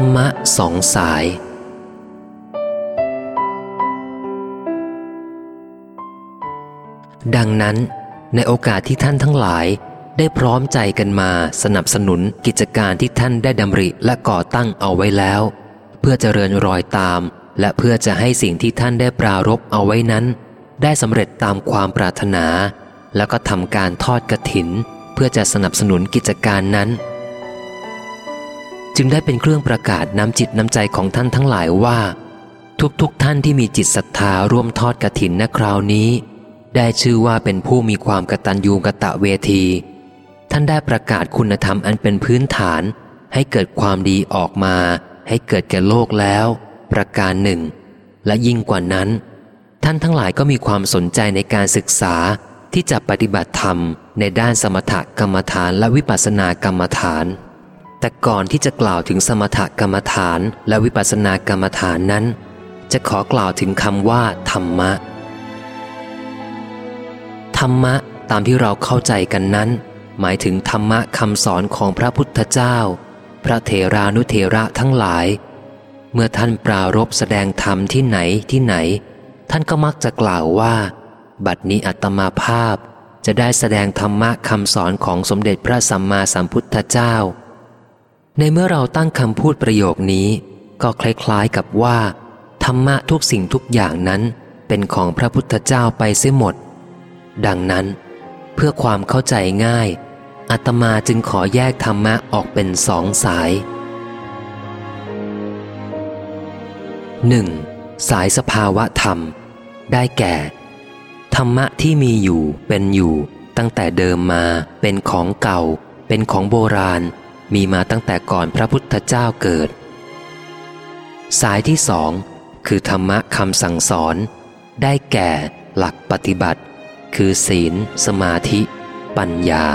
รรมะสองสาย ดังนั้น ในโอกาสที่ท่านทั้งหลายได้พร้อมใจกันมาสนับสนุนกิจการที่ท่านได้ดำริและก่อตั้งเอาไว้แล้ว เพื่อเจริญรอยตาม และเพื่อจะให้สิ่งที่ท่านได้ปรารบเอาไว้นั้น ได้สำเร็จตามความปรารถนา แล้วก็ทำการทอดกระถิน เพื่อจะสนับสนุนกิจการนั้น จึงได้เป็นเครื่องประกาศน้ำจิตน้ำใจของท่านทั้งหลายว่า ทุกๆทท่านที่มีจิตศรัทธาร่วมทอดกระถินณคราวนี้ ได้ชื่อว่าเป็นผู้มีความกตัญญูกะตะเวที ท่านได้ประกาศคุณธรรมอันเป็นพื้นฐาน ให้เกิดความดีออกมา ให้เกิดแก่โลกแล้ว ประการหนึ่ง และยิ่งกว่านั้น ท่านทั้งหลายก็มีความสนใจในการศึกษาที่จะปฏิบัติธรรมในด้านสมถกรรมฐานและวิปัสสนากรรมฐาน แต่ก่อนที่จะกล่าวถึงสมถกรรมฐานและวิปัสสนากรรมฐานนั้น จะขอกล่าวถึงคำว่า ธรรมะ ธรรมะตามที่เราเข้าใจกันนั้น หมายถึงธรรมะคำสอนของพระพุทธเจ้า พระเถรานุเถระทั้งหลาย เมื่อท่านปรารบแสดงธรรมที่ไหนที่ไหน ท่านก็มักจะกล่าวว่า บัดนี้อัตมาภาพจะได้แสดงธรรมะคำสอนของสมเด็จพระสัมมาสัมพุทธเจ้า ในเมื่อเราตั้งคำพูดประโยคนี้ ก็คล้ายๆกับว่า ธรรมะทุกสิ่งทุกอย่างนั้นเป็นของพระพุทธเจ้าไปเสียหมด ดังนั้น เพื่อความเข้าใจง่ายอาตมาจึงขอแยกธรรมะออกเป็นสองสาย 1. สายสภาวะธรรม ได้แก่ ธรรมะที่มีอยู่เป็นอยู่ ตั้งแต่เดิมมาเป็นของเก่า เป็นของโบราณ มีมาตั้งแต่ก่อนพระพุทธเจ้าเกิด สายที่สองคือธรรมะคำสั่งสอน ได้แก่หลักปฏิบัติ คือศีล สมาธิ ปัญญา